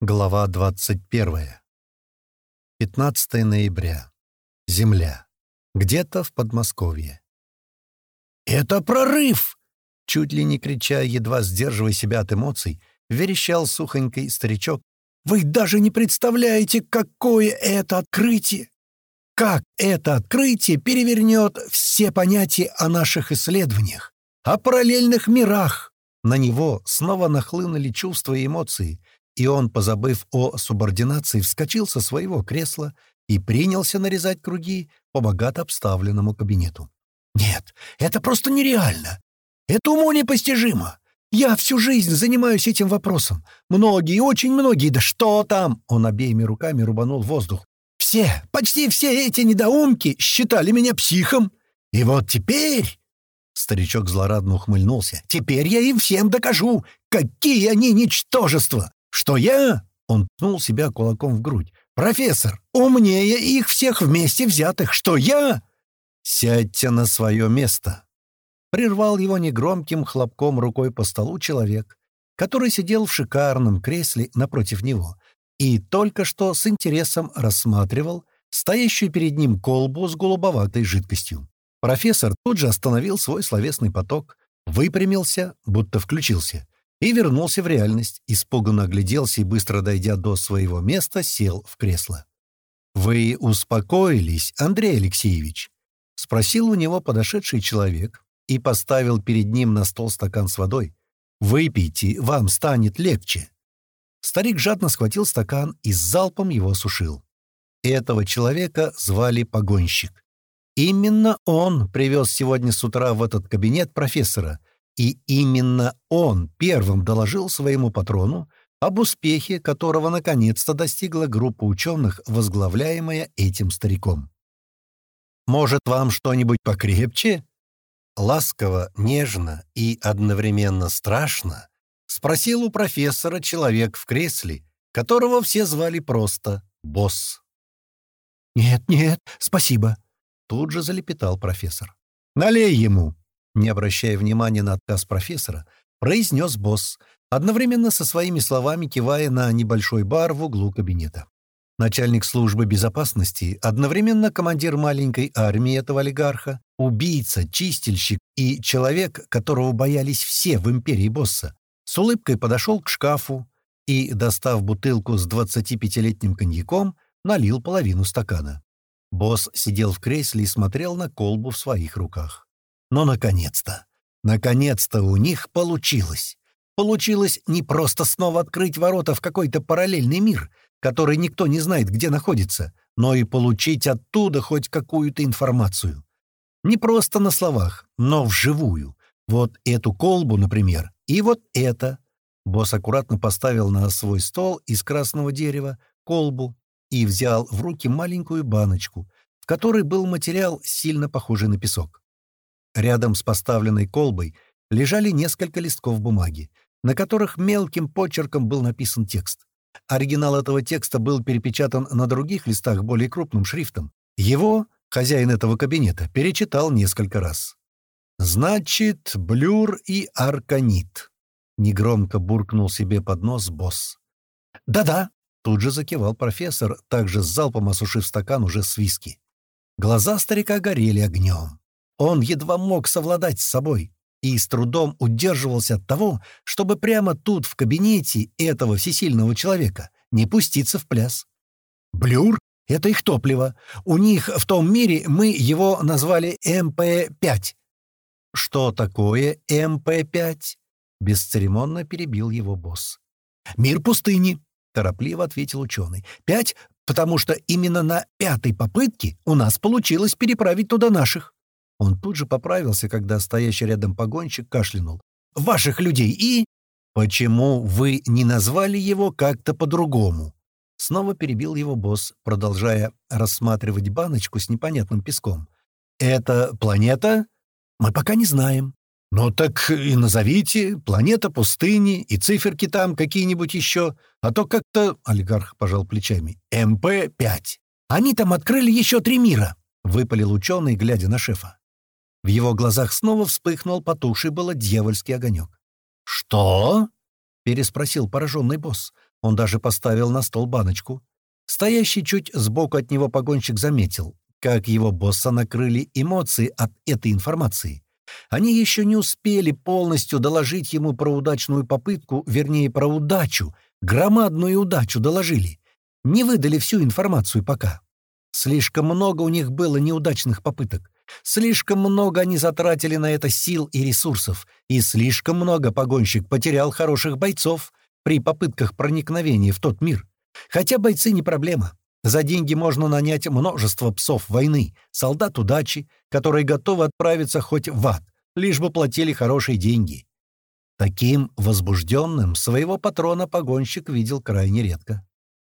Глава 21. 15 ноября. Земля. Где-то в Подмосковье. «Это прорыв!» Чуть ли не крича, едва сдерживая себя от эмоций, верещал сухонький старичок. «Вы даже не представляете, какое это открытие! Как это открытие перевернет все понятия о наших исследованиях, о параллельных мирах!» На него снова нахлынули чувства и эмоции — и он, позабыв о субординации, вскочил со своего кресла и принялся нарезать круги по богато обставленному кабинету. «Нет, это просто нереально! Это уму непостижимо! Я всю жизнь занимаюсь этим вопросом. Многие, очень многие, да что там!» Он обеими руками рубанул воздух. «Все, почти все эти недоумки считали меня психом. И вот теперь...» Старичок злорадно ухмыльнулся. «Теперь я им всем докажу, какие они ничтожества! Что я, он ткнул себя кулаком в грудь, профессор, умнее их всех вместе взятых, что я... Сядьте на свое место. Прервал его негромким хлопком рукой по столу человек, который сидел в шикарном кресле напротив него и только что с интересом рассматривал стоящую перед ним колбу с голубоватой жидкостью. Профессор тут же остановил свой словесный поток, выпрямился, будто включился, и вернулся в реальность, испуганно огляделся и, быстро дойдя до своего места, сел в кресло. «Вы успокоились, Андрей Алексеевич?» — спросил у него подошедший человек и поставил перед ним на стол стакан с водой. «Выпейте, вам станет легче». Старик жадно схватил стакан и с залпом его осушил. Этого человека звали Погонщик. Именно он привез сегодня с утра в этот кабинет профессора — и именно он первым доложил своему патрону об успехе, которого наконец-то достигла группа ученых, возглавляемая этим стариком. «Может, вам что-нибудь покрепче?» Ласково, нежно и одновременно страшно спросил у профессора человек в кресле, которого все звали просто «босс». «Нет, нет, спасибо», — тут же залепетал профессор. «Налей ему», не обращая внимания на отказ профессора, произнес босс, одновременно со своими словами кивая на небольшой бар в углу кабинета. Начальник службы безопасности, одновременно командир маленькой армии этого олигарха, убийца, чистильщик и человек, которого боялись все в империи босса, с улыбкой подошел к шкафу и, достав бутылку с 25-летним коньяком, налил половину стакана. Босс сидел в кресле и смотрел на колбу в своих руках. Но, наконец-то, наконец-то у них получилось. Получилось не просто снова открыть ворота в какой-то параллельный мир, который никто не знает, где находится, но и получить оттуда хоть какую-то информацию. Не просто на словах, но вживую. Вот эту колбу, например, и вот это. Босс аккуратно поставил на свой стол из красного дерева колбу и взял в руки маленькую баночку, в которой был материал, сильно похожий на песок. Рядом с поставленной колбой лежали несколько листков бумаги, на которых мелким почерком был написан текст. Оригинал этого текста был перепечатан на других листах более крупным шрифтом. Его, хозяин этого кабинета, перечитал несколько раз. «Значит, блюр и арканит», — негромко буркнул себе под нос босс. «Да-да», — тут же закивал профессор, также с залпом осушив стакан уже с виски. Глаза старика горели огнем. Он едва мог совладать с собой и с трудом удерживался от того, чтобы прямо тут, в кабинете этого всесильного человека, не пуститься в пляс. «Блюр — это их топливо. У них в том мире мы его назвали МП-5». «Что такое МП-5?» — бесцеремонно перебил его босс. «Мир пустыни», — торопливо ответил ученый. «Пять, потому что именно на пятой попытке у нас получилось переправить туда наших». Он тут же поправился, когда стоящий рядом погонщик кашлянул. «Ваших людей и...» «Почему вы не назвали его как-то по-другому?» Снова перебил его босс, продолжая рассматривать баночку с непонятным песком. «Это планета?» «Мы пока не знаем». «Ну так и назовите. Планета пустыни и циферки там какие-нибудь еще. А то как-то...» — олигарх пожал плечами. «МП-5. Они там открыли еще три мира», — выпалил ученый, глядя на шефа. В его глазах снова вспыхнул потухший было дьявольский огонек. «Что?» — переспросил пораженный босс. Он даже поставил на стол баночку. Стоящий чуть сбоку от него погонщик заметил, как его босса накрыли эмоции от этой информации. Они еще не успели полностью доложить ему про удачную попытку, вернее, про удачу, громадную удачу доложили. Не выдали всю информацию пока. Слишком много у них было неудачных попыток. Слишком много они затратили на это сил и ресурсов, и слишком много погонщик потерял хороших бойцов при попытках проникновения в тот мир. Хотя бойцы не проблема. За деньги можно нанять множество псов войны, солдат удачи, которые готовы отправиться хоть в ад, лишь бы платили хорошие деньги. Таким возбужденным своего патрона погонщик видел крайне редко.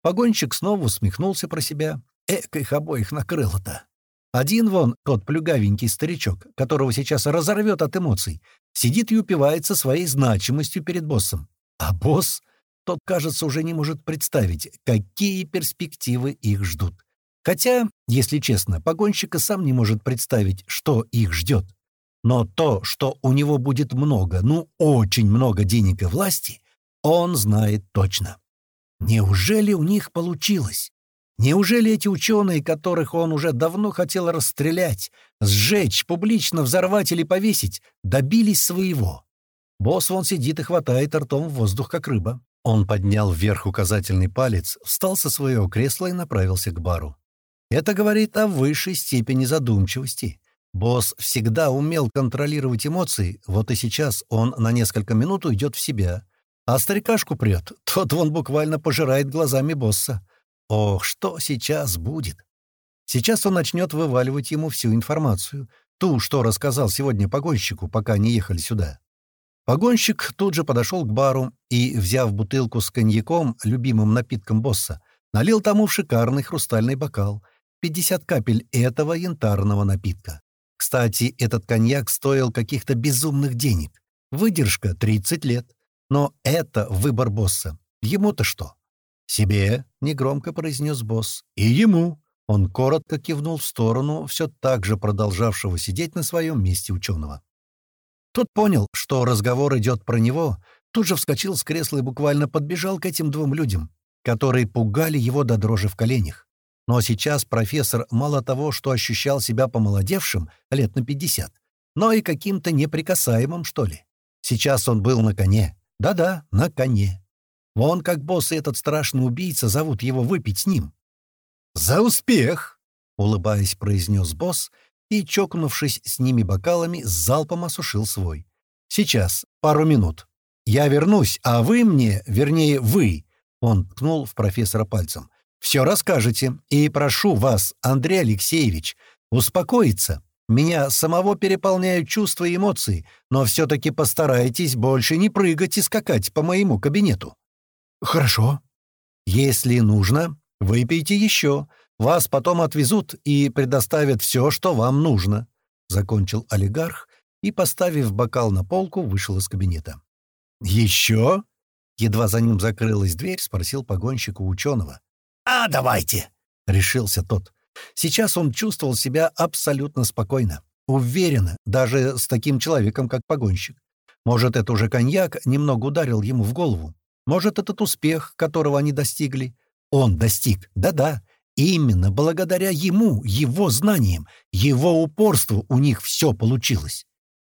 Погонщик снова усмехнулся про себя. Эк, их обоих накрыло-то. Один вон, тот плюгавенький старичок, которого сейчас разорвет от эмоций, сидит и упивается своей значимостью перед боссом. А босс, тот, кажется, уже не может представить, какие перспективы их ждут. Хотя, если честно, погонщик и сам не может представить, что их ждет. Но то, что у него будет много, ну очень много денег и власти, он знает точно. Неужели у них получилось? Неужели эти ученые, которых он уже давно хотел расстрелять, сжечь, публично взорвать или повесить, добились своего? Босс вон сидит и хватает ртом в воздух, как рыба. Он поднял вверх указательный палец, встал со своего кресла и направился к бару. Это говорит о высшей степени задумчивости. Босс всегда умел контролировать эмоции, вот и сейчас он на несколько минут уйдет в себя. А старикашку прет, тот вон буквально пожирает глазами босса. Ох, что сейчас будет? Сейчас он начнет вываливать ему всю информацию, ту, что рассказал сегодня погонщику, пока не ехали сюда. Погонщик тут же подошел к бару и, взяв бутылку с коньяком, любимым напитком босса, налил тому в шикарный хрустальный бокал, 50 капель этого янтарного напитка. Кстати, этот коньяк стоил каких-то безумных денег. Выдержка — 30 лет. Но это выбор босса. Ему-то что? «Себе», — негромко произнес босс, — «и ему». Он коротко кивнул в сторону все так же продолжавшего сидеть на своем месте ученого. Тот понял, что разговор идет про него, тут же вскочил с кресла и буквально подбежал к этим двум людям, которые пугали его до дрожи в коленях. Но сейчас профессор мало того, что ощущал себя помолодевшим лет на пятьдесят, но и каким-то неприкасаемым, что ли. Сейчас он был на коне. Да-да, на коне. Вон как босс и этот страшный убийца зовут его выпить с ним. «За успех!» — улыбаясь, произнес босс и, чокнувшись с ними бокалами, залпом осушил свой. «Сейчас, пару минут. Я вернусь, а вы мне, вернее, вы...» — он ткнул в профессора пальцем. «Все расскажете. И прошу вас, Андрей Алексеевич, успокоиться. Меня самого переполняют чувства и эмоции, но все-таки постарайтесь больше не прыгать и скакать по моему кабинету». «Хорошо». «Если нужно, выпейте еще. Вас потом отвезут и предоставят все, что вам нужно», — закончил олигарх и, поставив бокал на полку, вышел из кабинета. «Еще?» — едва за ним закрылась дверь, спросил погонщик у ученого. «А, давайте!» — решился тот. Сейчас он чувствовал себя абсолютно спокойно, уверенно, даже с таким человеком, как погонщик. Может, это уже коньяк немного ударил ему в голову. Может, этот успех, которого они достигли, он достиг, да-да, именно благодаря ему, его знаниям, его упорству у них все получилось.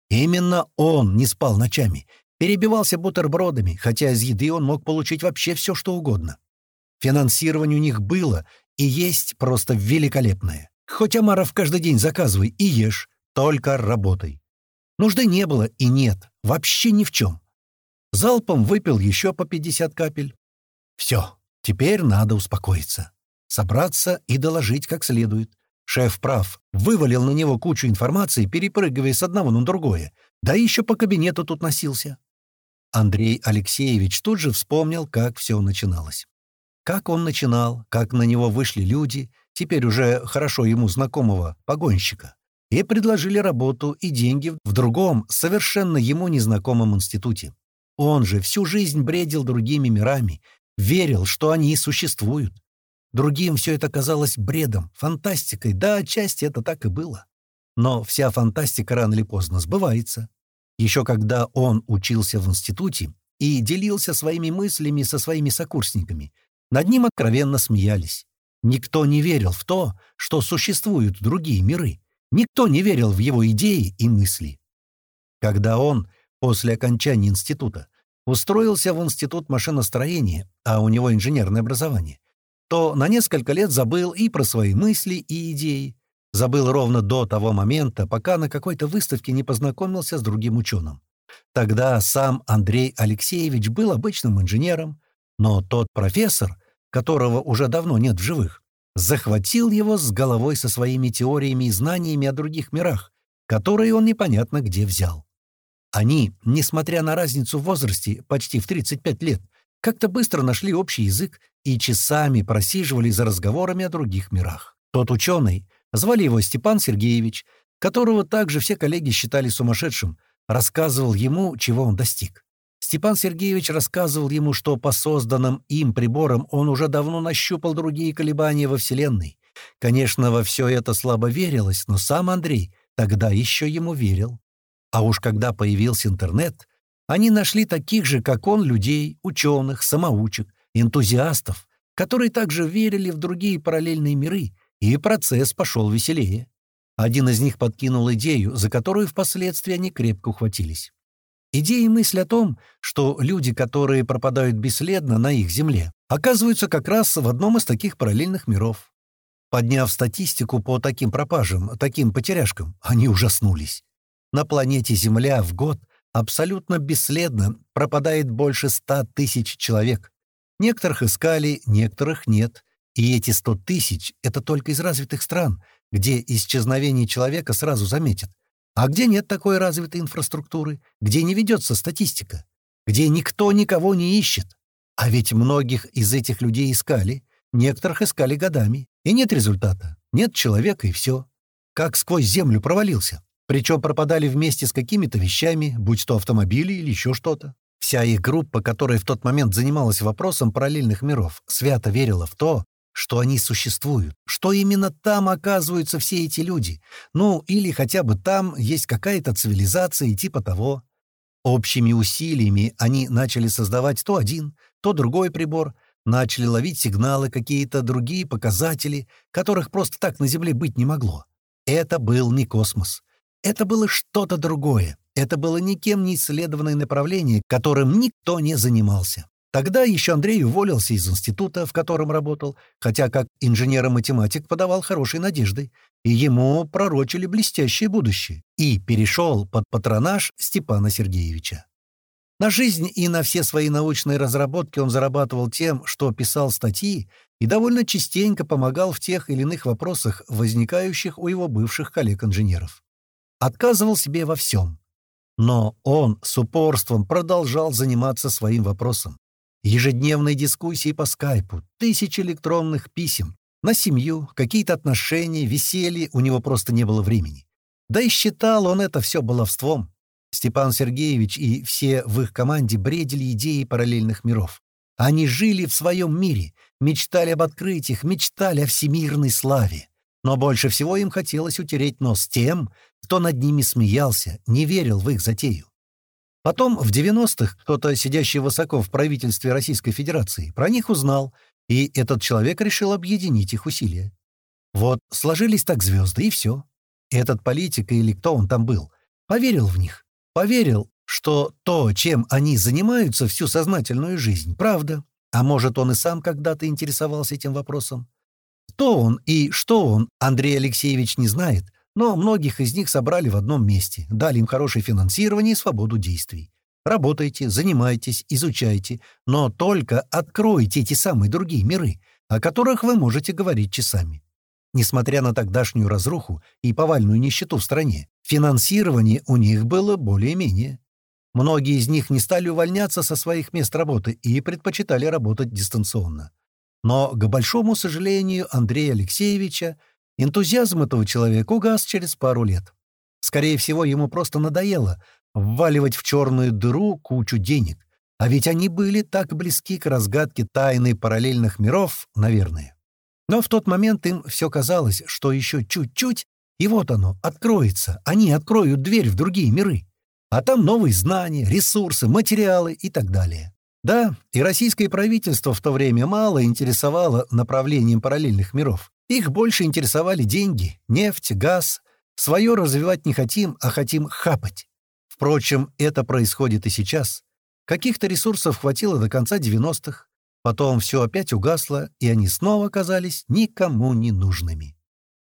Именно он не спал ночами, перебивался бутербродами, хотя из еды он мог получить вообще все, что угодно. Финансирование у них было и есть просто великолепное. Хоть омаров каждый день заказывай и ешь, только работай. Нужды не было и нет, вообще ни в чем. Залпом выпил еще по 50 капель. Все, теперь надо успокоиться. Собраться и доложить как следует. Шеф прав, вывалил на него кучу информации, перепрыгивая с одного на другое. Да еще по кабинету тут носился. Андрей Алексеевич тут же вспомнил, как все начиналось. Как он начинал, как на него вышли люди, теперь уже хорошо ему знакомого погонщика, и предложили работу и деньги в другом, совершенно ему незнакомом институте. Он же всю жизнь бредил другими мирами, верил, что они существуют. Другим все это казалось бредом, фантастикой, да, отчасти это так и было. Но вся фантастика рано или поздно сбывается. Еще когда он учился в институте, и делился своими мыслями со своими сокурсниками. Над ним откровенно смеялись. Никто не верил в то, что существуют другие миры. Никто не верил в его идеи и мысли. Когда он, после окончания института, устроился в институт машиностроения, а у него инженерное образование, то на несколько лет забыл и про свои мысли и идеи. Забыл ровно до того момента, пока на какой-то выставке не познакомился с другим ученым. Тогда сам Андрей Алексеевич был обычным инженером, но тот профессор, которого уже давно нет в живых, захватил его с головой со своими теориями и знаниями о других мирах, которые он непонятно где взял. Они, несмотря на разницу в возрасте почти в 35 лет, как-то быстро нашли общий язык и часами просиживали за разговорами о других мирах. Тот ученый, звали его Степан Сергеевич, которого также все коллеги считали сумасшедшим, рассказывал ему, чего он достиг. Степан Сергеевич рассказывал ему, что по созданным им приборам он уже давно нащупал другие колебания во Вселенной. Конечно, во все это слабо верилось, но сам Андрей тогда еще ему верил. А уж когда появился интернет, они нашли таких же, как он, людей, ученых, самоучек, энтузиастов, которые также верили в другие параллельные миры, и процесс пошел веселее. Один из них подкинул идею, за которую впоследствии они крепко ухватились. Идея и мысль о том, что люди, которые пропадают бесследно на их Земле, оказываются как раз в одном из таких параллельных миров. Подняв статистику по таким пропажам, таким потеряшкам, они ужаснулись. На планете Земля в год абсолютно бесследно пропадает больше ста тысяч человек. Некоторых искали, некоторых нет. И эти сто тысяч — это только из развитых стран, где исчезновение человека сразу заметят. А где нет такой развитой инфраструктуры, где не ведется статистика, где никто никого не ищет. А ведь многих из этих людей искали, некоторых искали годами, и нет результата, нет человека и все. Как сквозь землю провалился. Причем пропадали вместе с какими-то вещами, будь то автомобили или еще что-то. Вся их группа, которая в тот момент занималась вопросом параллельных миров, свято верила в то, что они существуют, что именно там оказываются все эти люди, ну, или хотя бы там есть какая-то цивилизация и типа того. Общими усилиями они начали создавать то один, то другой прибор, начали ловить сигналы, какие-то другие показатели, которых просто так на Земле быть не могло. Это был не космос. Это было что-то другое. Это было никем не исследованное направление, которым никто не занимался. Тогда еще Андрей уволился из института, в котором работал, хотя как инженер-математик подавал хорошей надеждой, и ему пророчили блестящее будущее, и перешел под патронаж Степана Сергеевича. На жизнь и на все свои научные разработки он зарабатывал тем, что писал статьи и довольно частенько помогал в тех или иных вопросах, возникающих у его бывших коллег-инженеров. Отказывал себе во всем. Но он с упорством продолжал заниматься своим вопросом. Ежедневные дискуссии по скайпу, тысячи электронных писем. На семью, какие-то отношения, веселье у него просто не было времени. Да и считал он это все баловством. Степан Сергеевич и все в их команде бредили идеей параллельных миров. Они жили в своем мире, мечтали об открытиях, мечтали о всемирной славе. Но больше всего им хотелось утереть нос тем, кто над ними смеялся, не верил в их затею. Потом, в 90-х, кто-то, сидящий высоко в правительстве Российской Федерации, про них узнал, и этот человек решил объединить их усилия. Вот сложились так звезды, и все. Этот политик или кто он там был, поверил в них. Поверил, что то, чем они занимаются всю сознательную жизнь, правда. А может, он и сам когда-то интересовался этим вопросом. Кто он и что он, Андрей Алексеевич не знает, но многих из них собрали в одном месте, дали им хорошее финансирование и свободу действий. Работайте, занимайтесь, изучайте, но только откройте эти самые другие миры, о которых вы можете говорить часами. Несмотря на тогдашнюю разруху и повальную нищету в стране, финансирование у них было более-менее. Многие из них не стали увольняться со своих мест работы и предпочитали работать дистанционно. Но, к большому сожалению Андрея Алексеевича, Энтузиазм этого человека угас через пару лет. Скорее всего, ему просто надоело вваливать в черную дыру кучу денег. А ведь они были так близки к разгадке тайны параллельных миров, наверное. Но в тот момент им все казалось, что еще чуть-чуть, и вот оно, откроется. Они откроют дверь в другие миры. А там новые знания, ресурсы, материалы и так далее. Да, и российское правительство в то время мало интересовало направлением параллельных миров. Их больше интересовали деньги, нефть, газ. Свое развивать не хотим, а хотим хапать. Впрочем, это происходит и сейчас. Каких-то ресурсов хватило до конца 90-х. Потом все опять угасло, и они снова оказались никому не нужными.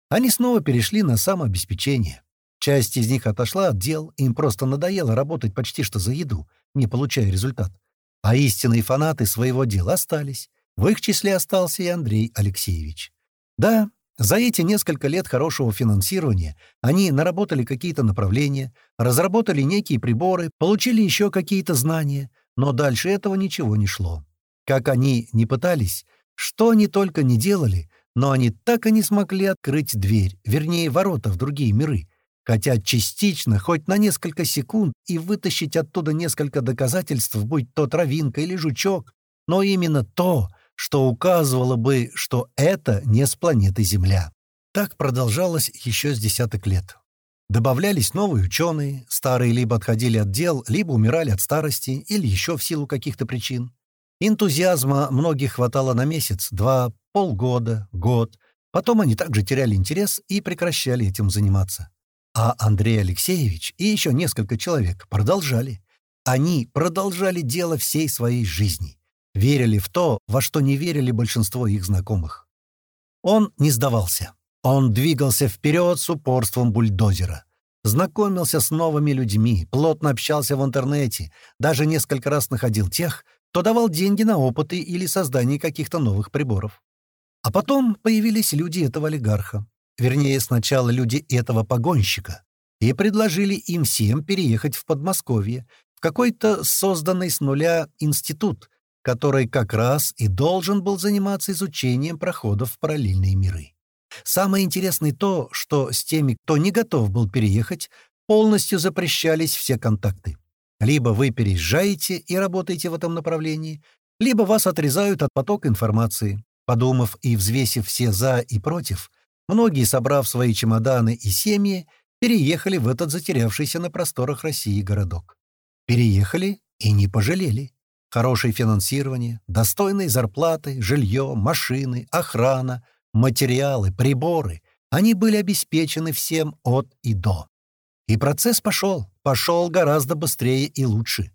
Они снова перешли на самообеспечение. Часть из них отошла от дел, им просто надоело работать почти что за еду, не получая результат. А истинные фанаты своего дела остались. В их числе остался и Андрей Алексеевич. Да, за эти несколько лет хорошего финансирования они наработали какие-то направления, разработали некие приборы, получили еще какие-то знания, но дальше этого ничего не шло. Как они не пытались, что они только не делали, но они так и не смогли открыть дверь, вернее, ворота в другие миры, хотя частично, хоть на несколько секунд, и вытащить оттуда несколько доказательств, будь то травинка или жучок, но именно то, что указывало бы, что это не с планеты Земля. Так продолжалось еще с десяток лет. Добавлялись новые ученые, старые либо отходили от дел, либо умирали от старости или еще в силу каких-то причин. Энтузиазма многих хватало на месяц, два, полгода, год. Потом они также теряли интерес и прекращали этим заниматься. А Андрей Алексеевич и еще несколько человек продолжали. Они продолжали дело всей своей жизни. Верили в то, во что не верили большинство их знакомых. Он не сдавался. Он двигался вперед с упорством бульдозера. Знакомился с новыми людьми, плотно общался в интернете, даже несколько раз находил тех, кто давал деньги на опыты или создание каких-то новых приборов. А потом появились люди этого олигарха вернее, сначала люди этого погонщика, и предложили им всем переехать в Подмосковье, в какой-то созданный с нуля институт, который как раз и должен был заниматься изучением проходов в параллельные миры. Самое интересное то, что с теми, кто не готов был переехать, полностью запрещались все контакты. Либо вы переезжаете и работаете в этом направлении, либо вас отрезают от потока информации. Подумав и взвесив все «за» и «против», Многие, собрав свои чемоданы и семьи, переехали в этот затерявшийся на просторах России городок. Переехали и не пожалели. Хорошее финансирование, достойные зарплаты, жилье, машины, охрана, материалы, приборы. Они были обеспечены всем от и до. И процесс пошел, пошел гораздо быстрее и лучше.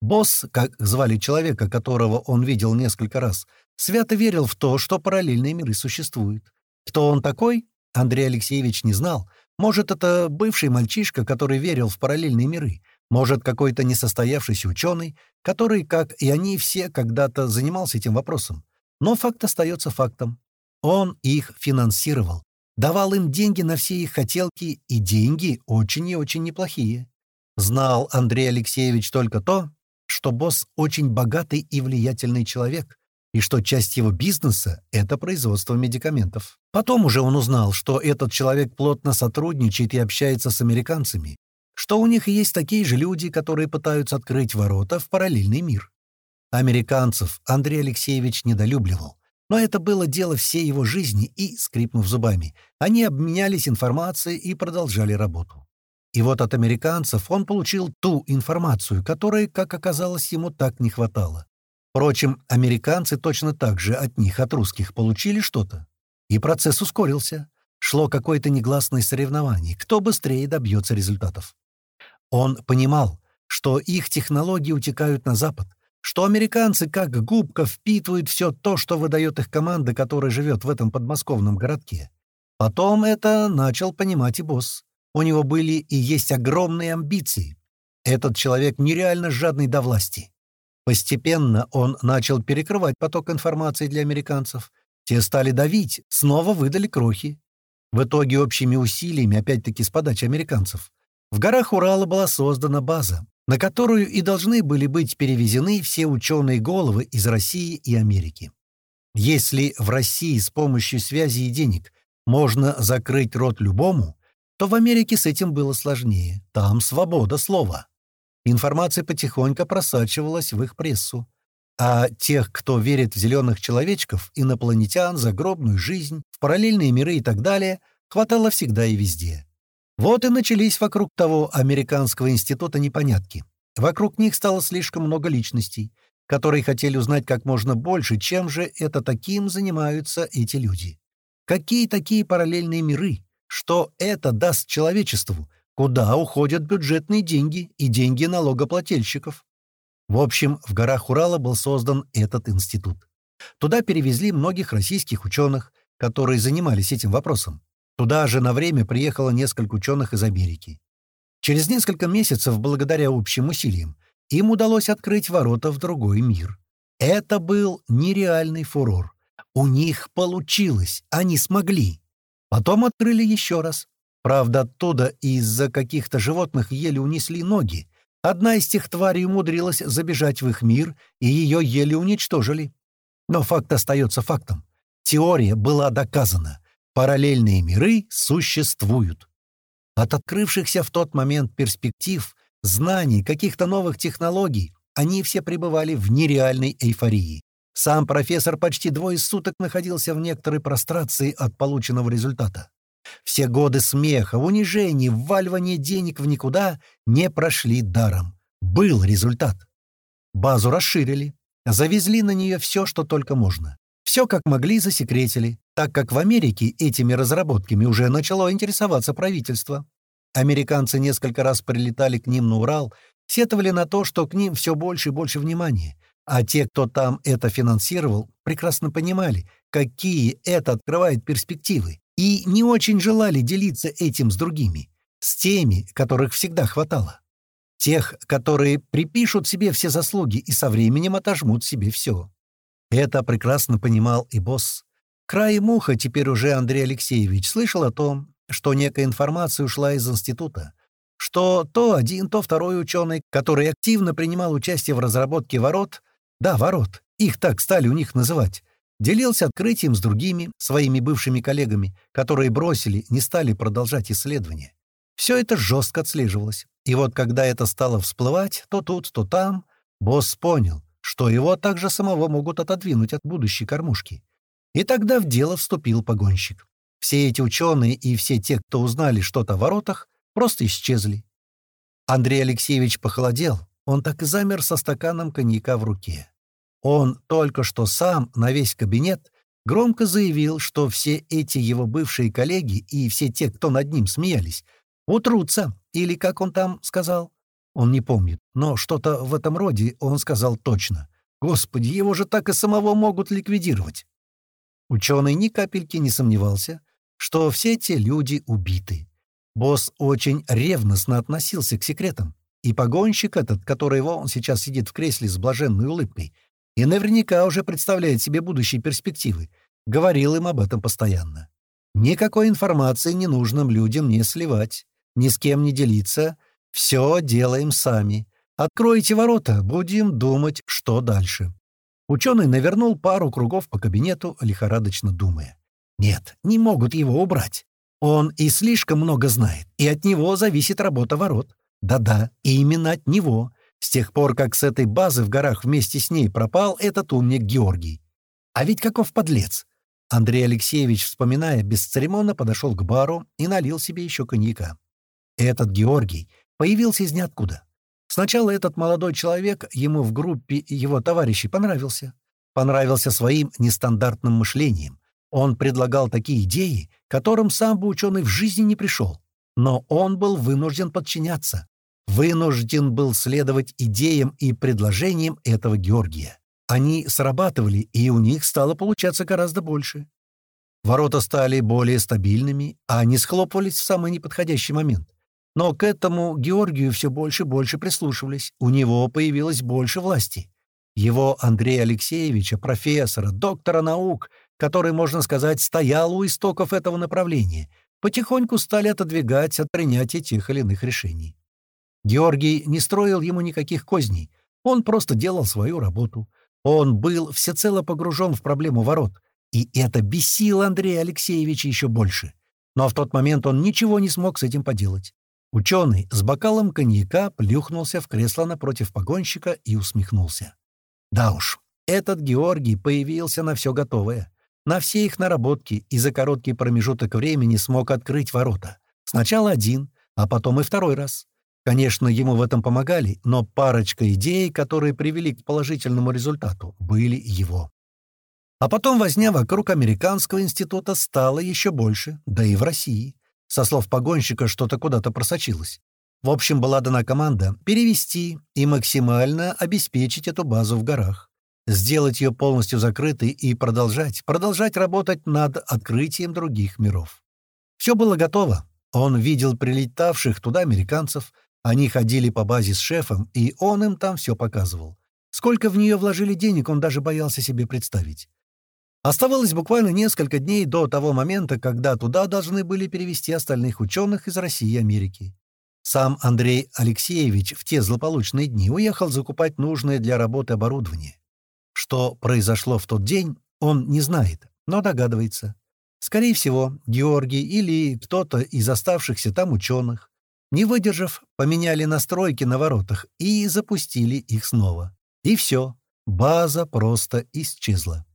Босс, как звали человека, которого он видел несколько раз, свято верил в то, что параллельные миры существуют. Кто он такой, Андрей Алексеевич не знал. Может, это бывший мальчишка, который верил в параллельные миры. Может, какой-то несостоявшийся ученый, который, как и они все, когда-то занимался этим вопросом. Но факт остается фактом. Он их финансировал, давал им деньги на все их хотелки, и деньги очень и очень неплохие. Знал Андрей Алексеевич только то, что босс очень богатый и влиятельный человек, и что часть его бизнеса — это производство медикаментов. Потом уже он узнал, что этот человек плотно сотрудничает и общается с американцами, что у них есть такие же люди, которые пытаются открыть ворота в параллельный мир. Американцев Андрей Алексеевич недолюбливал, но это было дело всей его жизни, и, скрипнув зубами, они обменялись информацией и продолжали работу. И вот от американцев он получил ту информацию, которой, как оказалось, ему так не хватало. Впрочем, американцы точно так же от них, от русских, получили что-то. И процесс ускорился. Шло какое-то негласное соревнование, кто быстрее добьется результатов. Он понимал, что их технологии утекают на Запад, что американцы как губка впитывают все то, что выдает их команда, которая живет в этом подмосковном городке. Потом это начал понимать и босс. У него были и есть огромные амбиции. Этот человек нереально жадный до власти. Постепенно он начал перекрывать поток информации для американцев. Те стали давить, снова выдали крохи. В итоге общими усилиями, опять-таки с подачи американцев, в горах Урала была создана база, на которую и должны были быть перевезены все ученые головы из России и Америки. Если в России с помощью связи и денег можно закрыть рот любому, то в Америке с этим было сложнее. Там свобода слова. Информация потихоньку просачивалась в их прессу. А тех, кто верит в зеленых человечков, инопланетян, загробную жизнь, в параллельные миры и так далее, хватало всегда и везде. Вот и начались вокруг того американского института непонятки. Вокруг них стало слишком много личностей, которые хотели узнать как можно больше, чем же это таким занимаются эти люди. Какие такие параллельные миры? Что это даст человечеству? Куда уходят бюджетные деньги и деньги налогоплательщиков? В общем, в горах Урала был создан этот институт. Туда перевезли многих российских ученых, которые занимались этим вопросом. Туда же на время приехало несколько ученых из Америки. Через несколько месяцев, благодаря общим усилиям, им удалось открыть ворота в другой мир. Это был нереальный фурор. У них получилось, они смогли. Потом открыли еще раз. Правда, оттуда из-за каких-то животных еле унесли ноги. Одна из тех тварей умудрилась забежать в их мир, и ее еле уничтожили. Но факт остается фактом. Теория была доказана. Параллельные миры существуют. От открывшихся в тот момент перспектив, знаний, каких-то новых технологий, они все пребывали в нереальной эйфории. Сам профессор почти двое суток находился в некоторой прострации от полученного результата. Все годы смеха, унижений, вваливания денег в никуда не прошли даром. Был результат. Базу расширили, завезли на нее все, что только можно. Все как могли засекретили, так как в Америке этими разработками уже начало интересоваться правительство. Американцы несколько раз прилетали к ним на Урал, сетовали на то, что к ним все больше и больше внимания, а те, кто там это финансировал, прекрасно понимали, какие это открывает перспективы, и не очень желали делиться этим с другими, с теми, которых всегда хватало. Тех, которые припишут себе все заслуги и со временем отожмут себе все. Это прекрасно понимал и босс. Краем уха теперь уже Андрей Алексеевич слышал о том, что некая информация ушла из института, что то один, то второй ученый, который активно принимал участие в разработке ворот, да, ворот, их так стали у них называть, делился открытием с другими, своими бывшими коллегами, которые бросили, не стали продолжать исследования. Все это жестко отслеживалось. И вот когда это стало всплывать, то тут, то там, босс понял, что его также самого могут отодвинуть от будущей кормушки. И тогда в дело вступил погонщик. Все эти ученые и все те, кто узнали что-то о воротах, просто исчезли. Андрей Алексеевич похолодел, он так и замер со стаканом коньяка в руке. Он только что сам на весь кабинет громко заявил, что все эти его бывшие коллеги и все те, кто над ним смеялись, утрутся, или как он там сказал. Он не помнит, но что-то в этом роде он сказал точно. Господи, его же так и самого могут ликвидировать. Ученый ни капельки не сомневался, что все те люди убиты. Босс очень ревностно относился к секретам. И погонщик этот, который он сейчас сидит в кресле с блаженной улыбкой, и наверняка уже представляет себе будущие перспективы, говорил им об этом постоянно. Никакой информации ненужным людям не сливать, ни с кем не делиться, все делаем сами. Откройте ворота, будем думать, что дальше. Ученый навернул пару кругов по кабинету, лихорадочно думая. Нет, не могут его убрать. Он и слишком много знает, и от него зависит работа ворот. Да-да, именно от него. С тех пор, как с этой базы в горах вместе с ней пропал этот умник Георгий. А ведь каков подлец! Андрей Алексеевич, вспоминая, бесцеремонно подошел к бару и налил себе еще коньяка. Этот Георгий появился из ниоткуда. Сначала этот молодой человек ему в группе его товарищей понравился. Понравился своим нестандартным мышлением. Он предлагал такие идеи, которым сам бы ученый в жизни не пришел. Но он был вынужден подчиняться. Вынужден был следовать идеям и предложениям этого Георгия. Они срабатывали, и у них стало получаться гораздо больше. Ворота стали более стабильными, а они схлопывались в самый неподходящий момент. Но к этому Георгию все больше и больше прислушивались. У него появилось больше власти. Его Андрея Алексеевича, профессора, доктора наук, который, можно сказать, стоял у истоков этого направления, потихоньку стали отодвигать от принятия тех или иных решений. Георгий не строил ему никаких козней, он просто делал свою работу. Он был всецело погружен в проблему ворот, и это бесило Андрея Алексеевича еще больше. Но в тот момент он ничего не смог с этим поделать. Ученый с бокалом коньяка плюхнулся в кресло напротив погонщика и усмехнулся. Да уж, этот Георгий появился на все готовое. На все их наработки и за короткий промежуток времени смог открыть ворота. Сначала один, а потом и второй раз. Конечно, ему в этом помогали, но парочка идей, которые привели к положительному результату, были его. А потом возня вокруг американского института стала еще больше, да и в России. Со слов погонщика что-то куда-то просочилось. В общем, была дана команда перевести и максимально обеспечить эту базу в горах. Сделать ее полностью закрытой и продолжать, продолжать работать над открытием других миров. Все было готово. Он видел прилетавших туда американцев, они ходили по базе с шефом, и он им там все показывал. Сколько в нее вложили денег, он даже боялся себе представить. Оставалось буквально несколько дней до того момента, когда туда должны были перевести остальных ученых из России и Америки. Сам Андрей Алексеевич в те злополучные дни уехал закупать нужное для работы оборудование. Что произошло в тот день, он не знает, но догадывается. Скорее всего, Георгий или кто-то из оставшихся там ученых, не выдержав, поменяли настройки на воротах и запустили их снова. И все, база просто исчезла.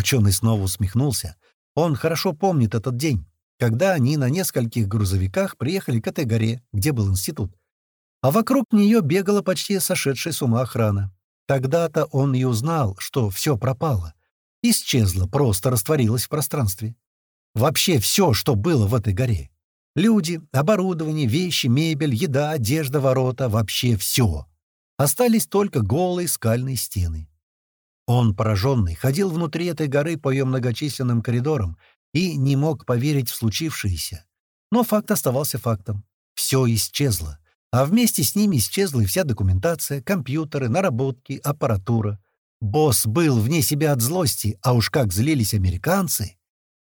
Ученый снова усмехнулся. Он хорошо помнит этот день, когда они на нескольких грузовиках приехали к этой горе, где был институт. А вокруг нее бегала почти сошедшая с ума охрана. Тогда-то он и узнал, что все пропало. Исчезло, просто растворилось в пространстве. Вообще все, что было в этой горе. Люди, оборудование, вещи, мебель, еда, одежда, ворота — вообще все. Остались только голые скальные стены. Он, пораженный, ходил внутри этой горы по ее многочисленным коридорам и не мог поверить в случившееся. Но факт оставался фактом. Все исчезло. А вместе с ними исчезла и вся документация, компьютеры, наработки, аппаратура. Босс был вне себя от злости, а уж как злились американцы.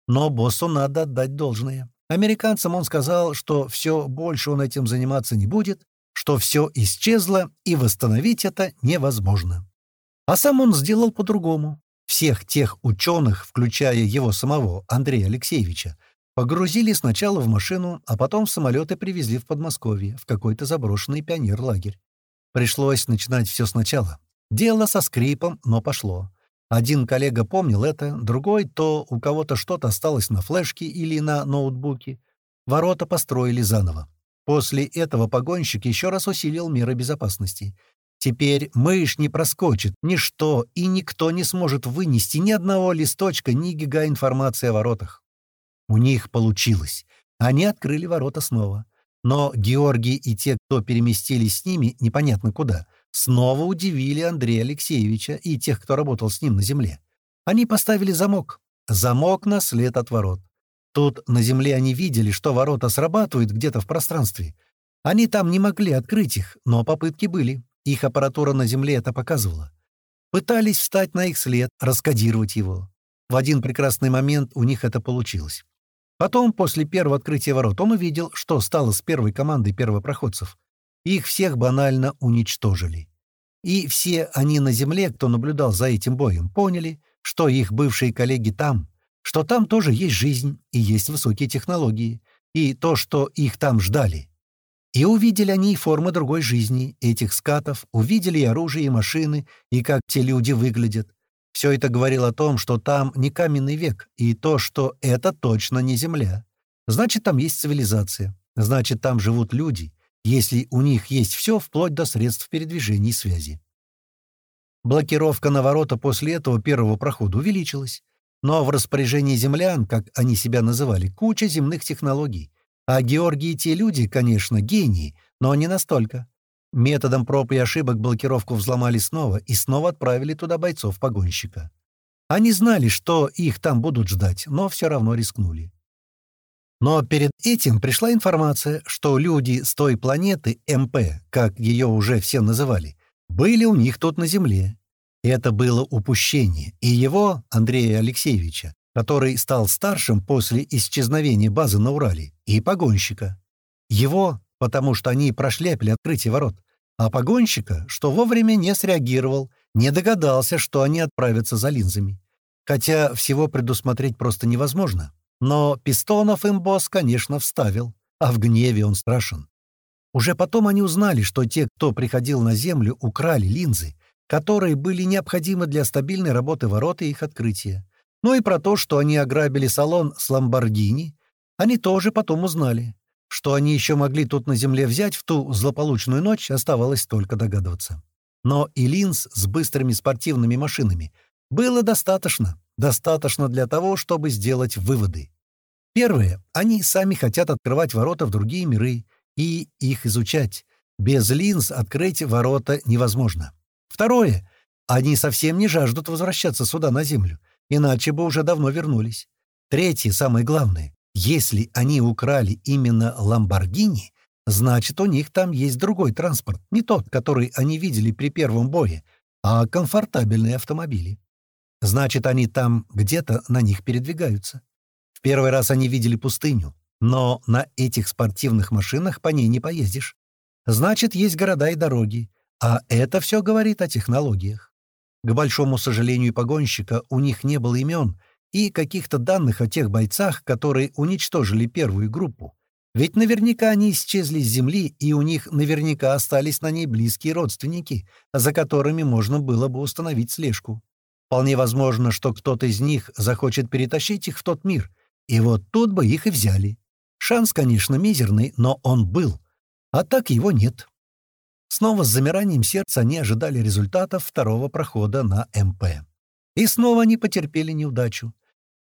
Но боссу надо отдать должное. Американцам он сказал, что все больше он этим заниматься не будет, что все исчезло и восстановить это невозможно. А сам он сделал по-другому. Всех тех ученых, включая его самого, Андрея Алексеевича, погрузили сначала в машину, а потом в самолеты привезли в Подмосковье, в какой-то заброшенный пионер-лагерь. Пришлось начинать все сначала. Дело со скрипом, но пошло. Один коллега помнил это, другой то у кого-то что-то осталось на флешке или на ноутбуке. Ворота построили заново. После этого погонщик еще раз усилил меры безопасности — Теперь мышь не проскочит, ничто и никто не сможет вынести ни одного листочка, ни гига информации о воротах. У них получилось. Они открыли ворота снова. Но Георгий и те, кто переместились с ними, непонятно куда, снова удивили Андрея Алексеевича и тех, кто работал с ним на земле. Они поставили замок. Замок на след от ворот. Тут на земле они видели, что ворота срабатывают где-то в пространстве. Они там не могли открыть их, но попытки были. Их аппаратура на Земле это показывала. Пытались встать на их след, раскодировать его. В один прекрасный момент у них это получилось. Потом, после первого открытия ворот, он увидел, что стало с первой командой первопроходцев. Их всех банально уничтожили. И все они на Земле, кто наблюдал за этим боем, поняли, что их бывшие коллеги там, что там тоже есть жизнь и есть высокие технологии, и то, что их там ждали — и увидели они и формы другой жизни, этих скатов, увидели и оружие, и машины, и как те люди выглядят. Все это говорило о том, что там не каменный век, и то, что это точно не Земля. Значит, там есть цивилизация. Значит, там живут люди, если у них есть все, вплоть до средств передвижения и связи. Блокировка на ворота после этого первого прохода увеличилась. Но в распоряжении землян, как они себя называли, куча земных технологий, а Георгий и те люди, конечно, гении, но не настолько. Методом проб и ошибок блокировку взломали снова и снова отправили туда бойцов-погонщика. Они знали, что их там будут ждать, но все равно рискнули. Но перед этим пришла информация, что люди с той планеты МП, как ее уже все называли, были у них тут на Земле. Это было упущение, и его, Андрея Алексеевича, который стал старшим после исчезновения базы на Урале, и погонщика. Его, потому что они прошляпили открытие ворот, а погонщика, что вовремя не среагировал, не догадался, что они отправятся за линзами. Хотя всего предусмотреть просто невозможно. Но пистонов им босс, конечно, вставил, а в гневе он страшен. Уже потом они узнали, что те, кто приходил на Землю, украли линзы, которые были необходимы для стабильной работы ворот и их открытия. Ну и про то, что они ограбили салон с Ламборгини, они тоже потом узнали, Что они еще могли тут на Земле взять в ту злополучную ночь, оставалось только догадываться. Но и линз с быстрыми спортивными машинами было достаточно, достаточно для того, чтобы сделать выводы. Первое. Они сами хотят открывать ворота в другие миры и их изучать. Без линз открыть ворота невозможно. Второе. Они совсем не жаждут возвращаться сюда, на Землю, иначе бы уже давно вернулись. Третье, самое главное. Если они украли именно «Ламборгини», значит, у них там есть другой транспорт, не тот, который они видели при первом бое, а комфортабельные автомобили. Значит, они там где-то на них передвигаются. В первый раз они видели пустыню, но на этих спортивных машинах по ней не поездишь. Значит, есть города и дороги, а это все говорит о технологиях. К большому сожалению погонщика, у них не было имен и каких-то данных о тех бойцах, которые уничтожили первую группу. Ведь наверняка они исчезли с Земли, и у них наверняка остались на ней близкие родственники, за которыми можно было бы установить слежку. Вполне возможно, что кто-то из них захочет перетащить их в тот мир, и вот тут бы их и взяли. Шанс, конечно, мизерный, но он был. А так его нет. Снова с замиранием сердца они ожидали результатов второго прохода на МП. И снова они потерпели неудачу.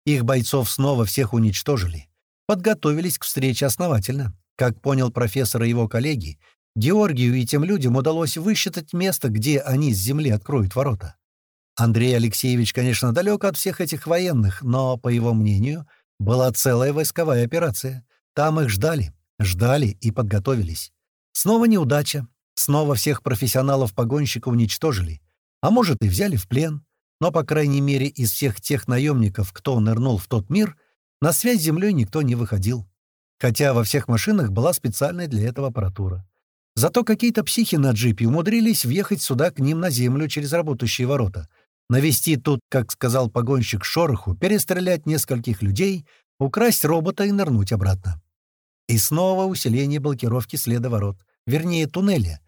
Их бойцов снова всех уничтожили. Подготовились к встрече основательно. Как понял профессор и его коллеги, Георгию и тем людям удалось высчитать место, где они с земли откроют ворота. Андрей Алексеевич, конечно, далек от всех этих военных, но, по его мнению, была целая войсковая операция. Там их ждали, ждали и подготовились. Снова неудача. Снова всех профессионалов-погонщика уничтожили. А может, и взяли в плен. Но, по крайней мере, из всех тех наемников, кто нырнул в тот мир, на связь с землей никто не выходил. Хотя во всех машинах была специальная для этого аппаратура. Зато какие-то психи на джипе умудрились въехать сюда к ним на землю через работающие ворота. Навести тут, как сказал погонщик, шороху, перестрелять нескольких людей, украсть робота и нырнуть обратно. И снова усиление блокировки следа ворот, вернее, туннеля.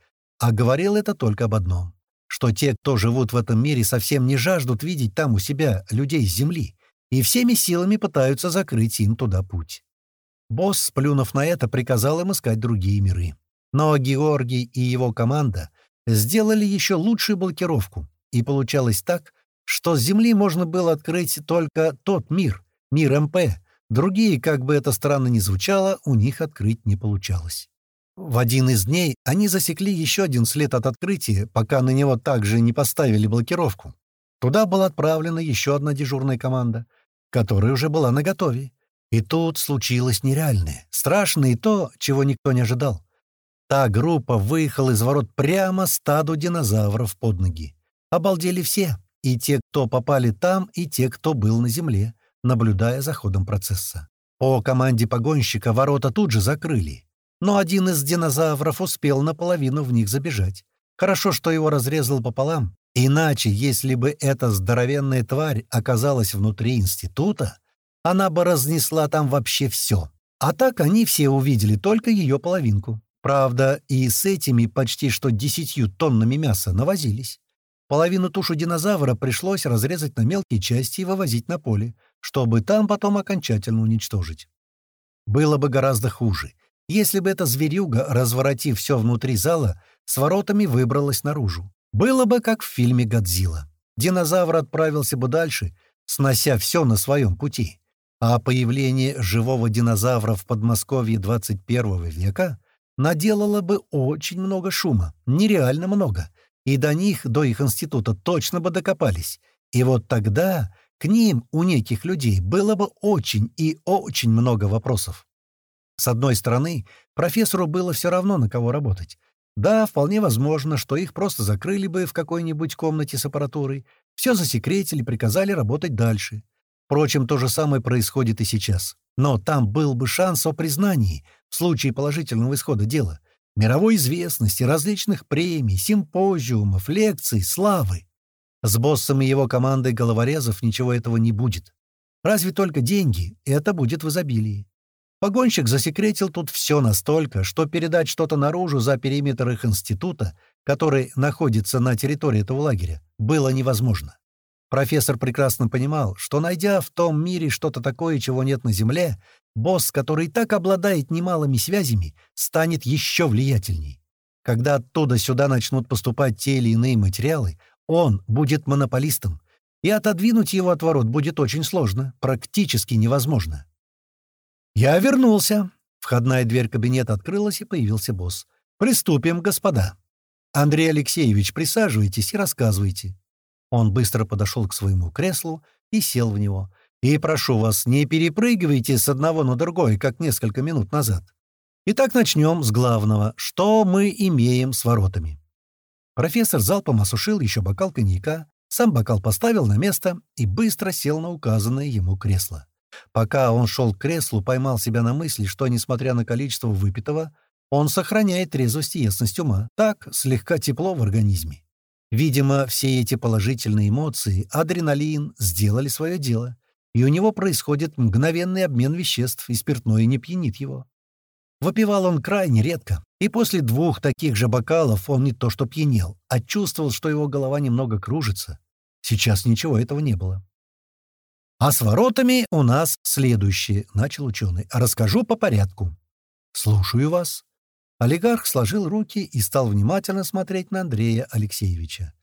А говорил это только об одном, что те, кто живут в этом мире, совсем не жаждут видеть там у себя людей с Земли, и всеми силами пытаются закрыть им туда путь. Босс, сплюнув на это, приказал им искать другие миры. Но Георгий и его команда сделали еще лучшую блокировку, и получалось так, что с Земли можно было открыть только тот мир, мир МП, Другие, как бы это странно ни звучало, у них открыть не получалось. В один из дней они засекли еще один след от открытия, пока на него также не поставили блокировку. Туда была отправлена еще одна дежурная команда, которая уже была наготове. И тут случилось нереальное, страшное и то, чего никто не ожидал. Та группа выехала из ворот прямо стаду динозавров под ноги. Обалдели все, и те, кто попали там, и те, кто был на земле наблюдая за ходом процесса. По команде погонщика ворота тут же закрыли, но один из динозавров успел наполовину в них забежать. Хорошо, что его разрезал пополам, иначе, если бы эта здоровенная тварь оказалась внутри института, она бы разнесла там вообще все. А так они все увидели только ее половинку. Правда, и с этими почти что десятью тоннами мяса навозились. Половину тушу динозавра пришлось разрезать на мелкие части и вывозить на поле, чтобы там потом окончательно уничтожить. Было бы гораздо хуже, если бы эта зверюга, разворотив все внутри зала, с воротами выбралась наружу. Было бы как в фильме «Годзилла». Динозавр отправился бы дальше, снося все на своем пути. А появление живого динозавра в Подмосковье 21 века наделало бы очень много шума, нереально много, и до них, до их института, точно бы докопались. И вот тогда к ним, у неких людей, было бы очень и очень много вопросов. С одной стороны, профессору было все равно, на кого работать. Да, вполне возможно, что их просто закрыли бы в какой-нибудь комнате с аппаратурой, все засекретили, приказали работать дальше. Впрочем, то же самое происходит и сейчас. Но там был бы шанс о признании в случае положительного исхода дела, мировой известности, различных премий, симпозиумов, лекций, славы. С боссом и его командой головорезов ничего этого не будет. Разве только деньги, это будет в изобилии. Погонщик засекретил тут все настолько, что передать что-то наружу за периметр их института, который находится на территории этого лагеря, было невозможно. Профессор прекрасно понимал, что, найдя в том мире что-то такое, чего нет на Земле, босс, который так обладает немалыми связями, станет еще влиятельней. Когда оттуда сюда начнут поступать те или иные материалы, он будет монополистом, и отодвинуть его от ворот будет очень сложно, практически невозможно. «Я вернулся!» Входная дверь кабинета открылась, и появился босс. «Приступим, господа!» «Андрей Алексеевич, присаживайтесь и рассказывайте». Он быстро подошел к своему креслу и сел в него. «И прошу вас, не перепрыгивайте с одного на другое, как несколько минут назад. Итак, начнем с главного. Что мы имеем с воротами?» Профессор залпом осушил еще бокал коньяка, сам бокал поставил на место и быстро сел на указанное ему кресло. Пока он шел к креслу, поймал себя на мысли, что, несмотря на количество выпитого, он сохраняет трезвость и ясность ума. Так, слегка тепло в организме. Видимо, все эти положительные эмоции, адреналин, сделали свое дело, и у него происходит мгновенный обмен веществ, и спиртное не пьянит его. Выпивал он крайне редко, и после двух таких же бокалов он не то что пьянел, а чувствовал, что его голова немного кружится. Сейчас ничего этого не было. «А с воротами у нас следующее», — начал ученый. «Расскажу по порядку». «Слушаю вас», Олигарх сложил руки и стал внимательно смотреть на Андрея Алексеевича.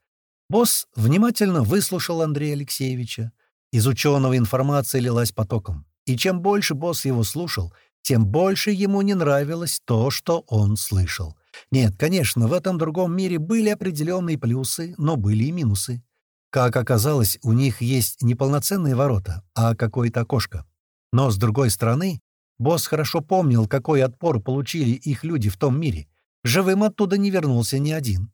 Босс внимательно выслушал Андрея Алексеевича. Из ученого информация лилась потоком. И чем больше босс его слушал, тем больше ему не нравилось то, что он слышал. Нет, конечно, в этом другом мире были определенные плюсы, но были и минусы. Как оказалось, у них есть не полноценные ворота, а какое-то окошко. Но, с другой стороны, Босс хорошо помнил, какой отпор получили их люди в том мире. Живым оттуда не вернулся ни один.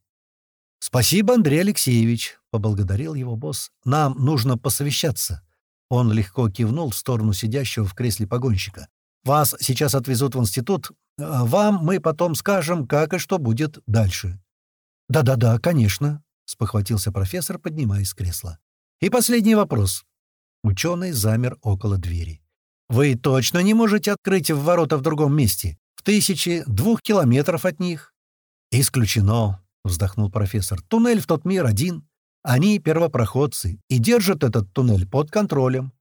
«Спасибо, Андрей Алексеевич», — поблагодарил его босс. «Нам нужно посовещаться». Он легко кивнул в сторону сидящего в кресле погонщика. «Вас сейчас отвезут в институт. А вам мы потом скажем, как и что будет дальше». «Да-да-да, конечно», — спохватился профессор, поднимаясь с кресла. «И последний вопрос». Ученый замер около двери. Вы точно не можете открыть ворота в другом месте? В тысячи, двух километров от них?» «Исключено», — вздохнул профессор. «Туннель в тот мир один. Они первопроходцы и держат этот туннель под контролем.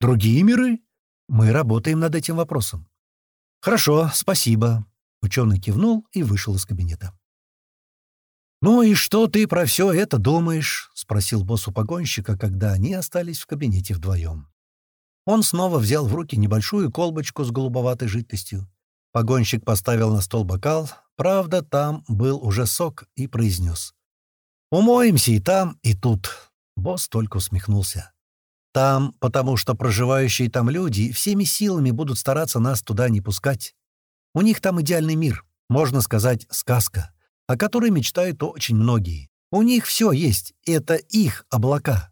Другие миры? Мы работаем над этим вопросом». «Хорошо, спасибо», — ученый кивнул и вышел из кабинета. «Ну и что ты про все это думаешь?» — спросил босс у погонщика, когда они остались в кабинете вдвоем. Он снова взял в руки небольшую колбочку с голубоватой жидкостью. Погонщик поставил на стол бокал, правда, там был уже сок, и произнес. «Умоемся и там, и тут». Босс только усмехнулся. «Там, потому что проживающие там люди всеми силами будут стараться нас туда не пускать. У них там идеальный мир, можно сказать, сказка, о которой мечтают очень многие. У них все есть, это их облака.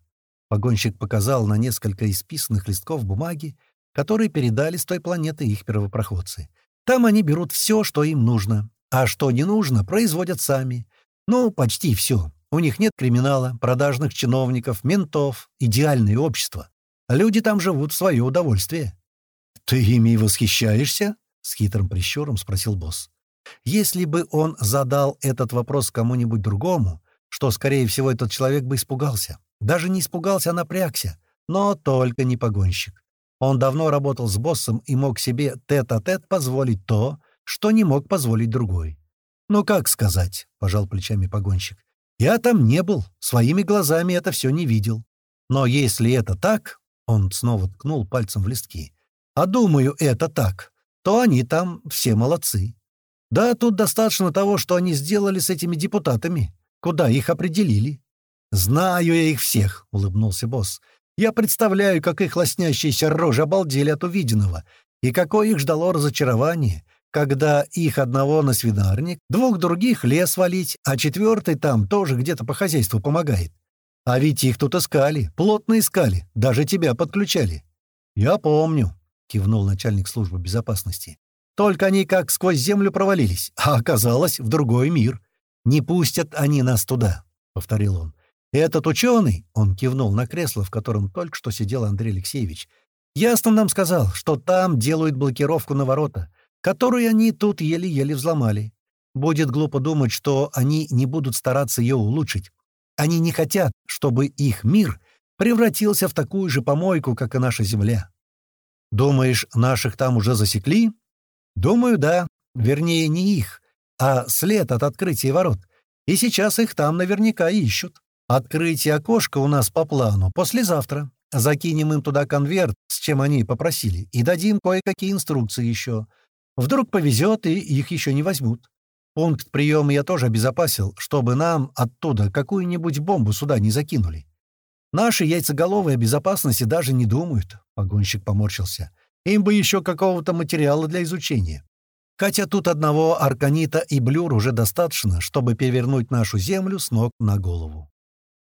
Погонщик показал на несколько исписанных листков бумаги, которые передали с той планеты их первопроходцы. Там они берут все, что им нужно, а что не нужно, производят сами. Ну, почти все. У них нет криминала, продажных чиновников, ментов, идеальное общество. Люди там живут в свое удовольствие. «Ты ими восхищаешься?» — с хитрым прищуром спросил босс. Если бы он задал этот вопрос кому-нибудь другому, что, скорее всего, этот человек бы испугался. Даже не испугался, а напрягся. Но только не погонщик. Он давно работал с боссом и мог себе тет-а-тет -тет позволить то, что не мог позволить другой. «Ну как сказать?» — пожал плечами погонщик. «Я там не был, своими глазами это все не видел. Но если это так...» — он снова ткнул пальцем в листки. «А думаю, это так, то они там все молодцы. Да, тут достаточно того, что они сделали с этими депутатами, куда их определили. «Знаю я их всех», — улыбнулся босс. «Я представляю, как их лоснящиеся рожи обалдели от увиденного, и какое их ждало разочарование, когда их одного на свинарник, двух других лес валить, а четвертый там тоже где-то по хозяйству помогает. А ведь их тут искали, плотно искали, даже тебя подключали». «Я помню», — кивнул начальник службы безопасности. «Только они как сквозь землю провалились, а оказалось в другой мир. Не пустят они нас туда», — повторил он. «Этот ученый», — он кивнул на кресло, в котором только что сидел Андрей Алексеевич, ясно нам сказал, что там делают блокировку на ворота, которую они тут еле-еле взломали. Будет глупо думать, что они не будут стараться ее улучшить. Они не хотят, чтобы их мир превратился в такую же помойку, как и наша Земля. Думаешь, наших там уже засекли? Думаю, да. Вернее, не их, а след от открытия ворот. И сейчас их там наверняка ищут. Открытие окошка у нас по плану послезавтра. Закинем им туда конверт, с чем они попросили, и дадим кое-какие инструкции еще. Вдруг повезет, и их еще не возьмут. Пункт приема я тоже обезопасил, чтобы нам оттуда какую-нибудь бомбу сюда не закинули. Наши яйцеголовые о безопасности даже не думают, — погонщик поморщился. Им бы еще какого-то материала для изучения. Хотя тут одного арканита и блюр уже достаточно, чтобы перевернуть нашу землю с ног на голову.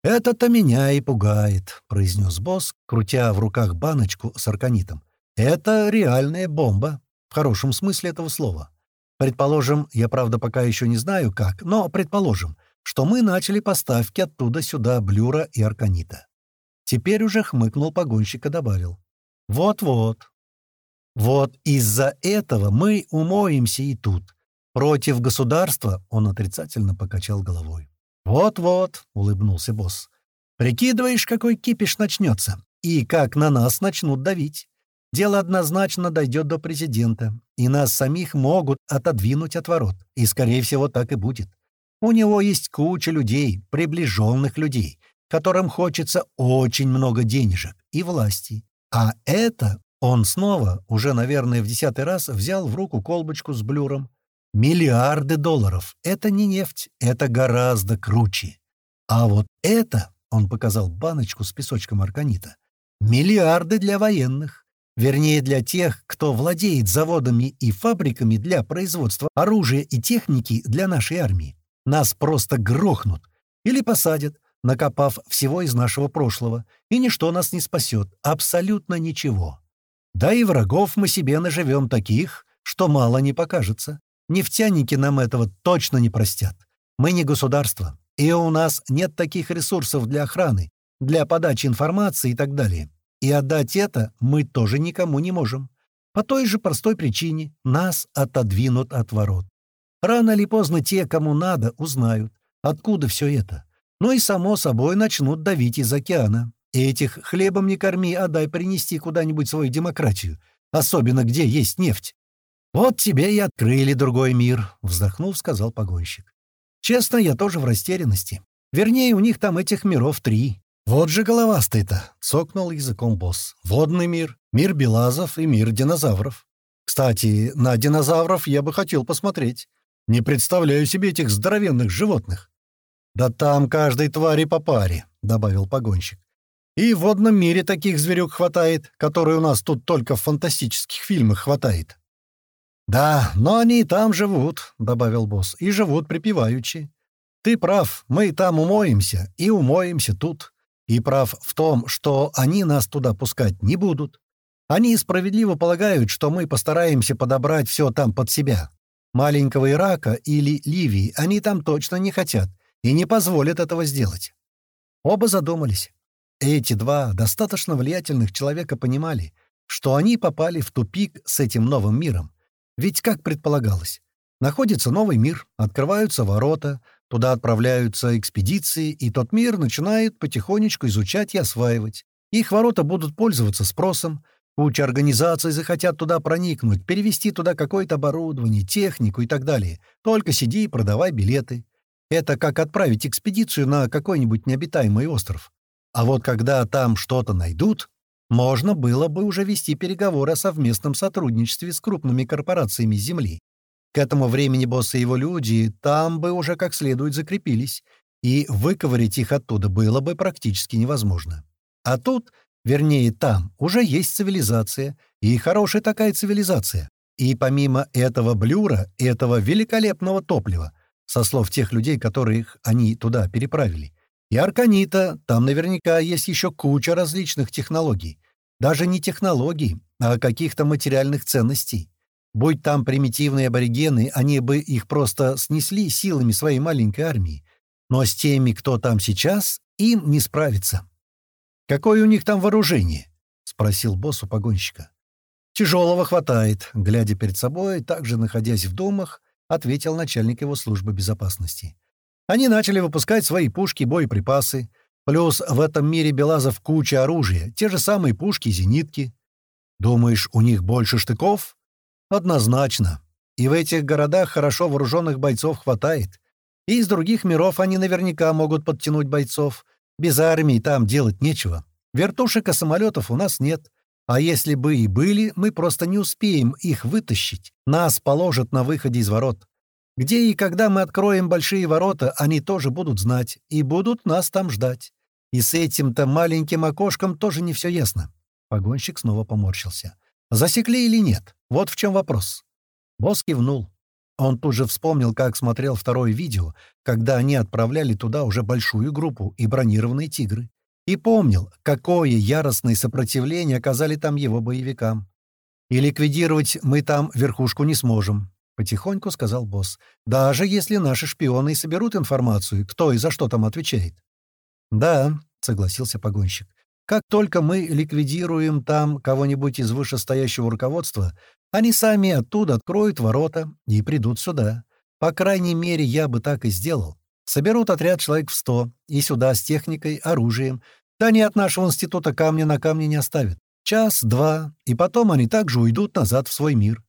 «Это-то меня и пугает», — произнес босс, крутя в руках баночку с арканитом. «Это реальная бомба, в хорошем смысле этого слова. Предположим, я, правда, пока еще не знаю как, но предположим, что мы начали поставки оттуда сюда блюра и арканита. Теперь уже хмыкнул погонщик и добавил. Вот-вот. Вот из-за этого мы умоемся и тут. Против государства он отрицательно покачал головой. «Вот-вот», — улыбнулся босс. «Прикидываешь, какой кипиш начнется, и как на нас начнут давить. Дело однозначно дойдет до президента, и нас самих могут отодвинуть от ворот, и, скорее всего, так и будет. У него есть куча людей, приближенных людей, которым хочется очень много денежек и власти. А это он снова, уже, наверное, в десятый раз, взял в руку колбочку с блюром. Миллиарды долларов. Это не нефть, это гораздо круче. А вот это, он показал баночку с песочком арканита, миллиарды для военных. Вернее, для тех, кто владеет заводами и фабриками для производства оружия и техники для нашей армии. Нас просто грохнут или посадят, накопав всего из нашего прошлого, и ничто нас не спасет, абсолютно ничего. Да и врагов мы себе наживем таких, что мало не покажется. Нефтяники нам этого точно не простят. Мы не государство, и у нас нет таких ресурсов для охраны, для подачи информации и так далее. И отдать это мы тоже никому не можем. По той же простой причине нас отодвинут от ворот. Рано или поздно те, кому надо, узнают, откуда все это ну и, само собой, начнут давить из океана. Этих хлебом не корми, а дай принести куда-нибудь свою демократию, особенно где есть нефть. «Вот тебе и открыли другой мир», — вздохнув, сказал погонщик. «Честно, я тоже в растерянности. Вернее, у них там этих миров три. Вот же головастый-то», — цокнул языком босс. «Водный мир, мир белазов и мир динозавров. Кстати, на динозавров я бы хотел посмотреть. Не представляю себе этих здоровенных животных. «Да там каждой твари по паре», — добавил погонщик. «И в водном мире таких зверюк хватает, которые у нас тут только в фантастических фильмах хватает». «Да, но они и там живут», — добавил босс, — «и живут припеваючи. Ты прав, мы там умоемся, и умоемся тут. И прав в том, что они нас туда пускать не будут. Они справедливо полагают, что мы постараемся подобрать все там под себя. Маленького Ирака или Ливии они там точно не хотят, и не позволит этого сделать. Оба задумались. Эти два достаточно влиятельных человека понимали, что они попали в тупик с этим новым миром. Ведь, как предполагалось, находится новый мир, открываются ворота, туда отправляются экспедиции, и тот мир начинает потихонечку изучать и осваивать. Их ворота будут пользоваться спросом, куча организаций захотят туда проникнуть, перевести туда какое-то оборудование, технику и так далее. Только сиди и продавай билеты. Это как отправить экспедицию на какой-нибудь необитаемый остров. А вот когда там что-то найдут, можно было бы уже вести переговоры о совместном сотрудничестве с крупными корпорациями Земли. К этому времени боссы и его люди там бы уже как следует закрепились, и выковырять их оттуда было бы практически невозможно. А тут, вернее там, уже есть цивилизация, и хорошая такая цивилизация. И помимо этого блюра, этого великолепного топлива, со слов тех людей, которых они туда переправили. И Арканита, там наверняка есть еще куча различных технологий. Даже не технологий, а каких-то материальных ценностей. Будь там примитивные аборигены, они бы их просто снесли силами своей маленькой армии. Но с теми, кто там сейчас, им не справиться. «Какое у них там вооружение?» — спросил босс у погонщика. «Тяжелого хватает», — глядя перед собой, также находясь в домах, ответил начальник его службы безопасности. Они начали выпускать свои пушки, боеприпасы. Плюс в этом мире Белазов куча оружия, те же самые пушки и зенитки. Думаешь, у них больше штыков? Однозначно. И в этих городах хорошо вооруженных бойцов хватает. И из других миров они наверняка могут подтянуть бойцов. Без армии там делать нечего. Вертушек и самолетов у нас нет. А если бы и были, мы просто не успеем их вытащить. Нас положат на выходе из ворот. Где и когда мы откроем большие ворота, они тоже будут знать и будут нас там ждать. И с этим-то маленьким окошком тоже не все ясно. Погонщик снова поморщился. Засекли или нет? Вот в чем вопрос. Босс кивнул. Он тут же вспомнил, как смотрел второе видео, когда они отправляли туда уже большую группу и бронированные «Тигры». И помнил, какое яростное сопротивление оказали там его боевикам. «И ликвидировать мы там верхушку не сможем», — потихоньку сказал босс. «Даже если наши шпионы и соберут информацию, кто и за что там отвечает». «Да», — согласился погонщик. «Как только мы ликвидируем там кого-нибудь из вышестоящего руководства, они сами оттуда откроют ворота и придут сюда. По крайней мере, я бы так и сделал. Соберут отряд человек в сто, и сюда с техникой, оружием. Да они от нашего института камня на камне не оставят. Час-два, и потом они также уйдут назад в свой мир.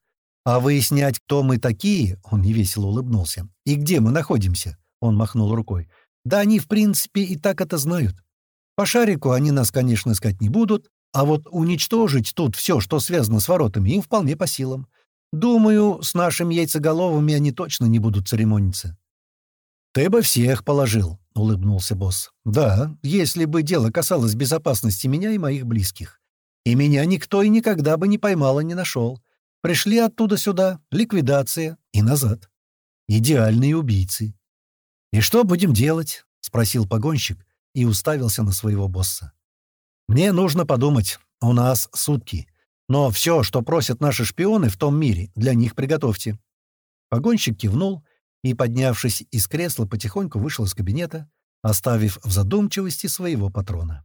А выяснять, кто мы такие, он невесело улыбнулся, и где мы находимся, он махнул рукой. Да они, в принципе, и так это знают. По шарику они нас, конечно, искать не будут, а вот уничтожить тут все, что связано с воротами, им вполне по силам. Думаю, с нашими яйцеголовыми они точно не будут церемониться. «Ты бы всех положил», — улыбнулся босс. «Да, если бы дело касалось безопасности меня и моих близких. И меня никто и никогда бы не поймал и не нашел. Пришли оттуда сюда, ликвидация и назад. Идеальные убийцы». «И что будем делать?» — спросил погонщик и уставился на своего босса. «Мне нужно подумать. У нас сутки. Но все, что просят наши шпионы в том мире, для них приготовьте». Погонщик кивнул и, поднявшись из кресла, потихоньку вышел из кабинета, оставив в задумчивости своего патрона.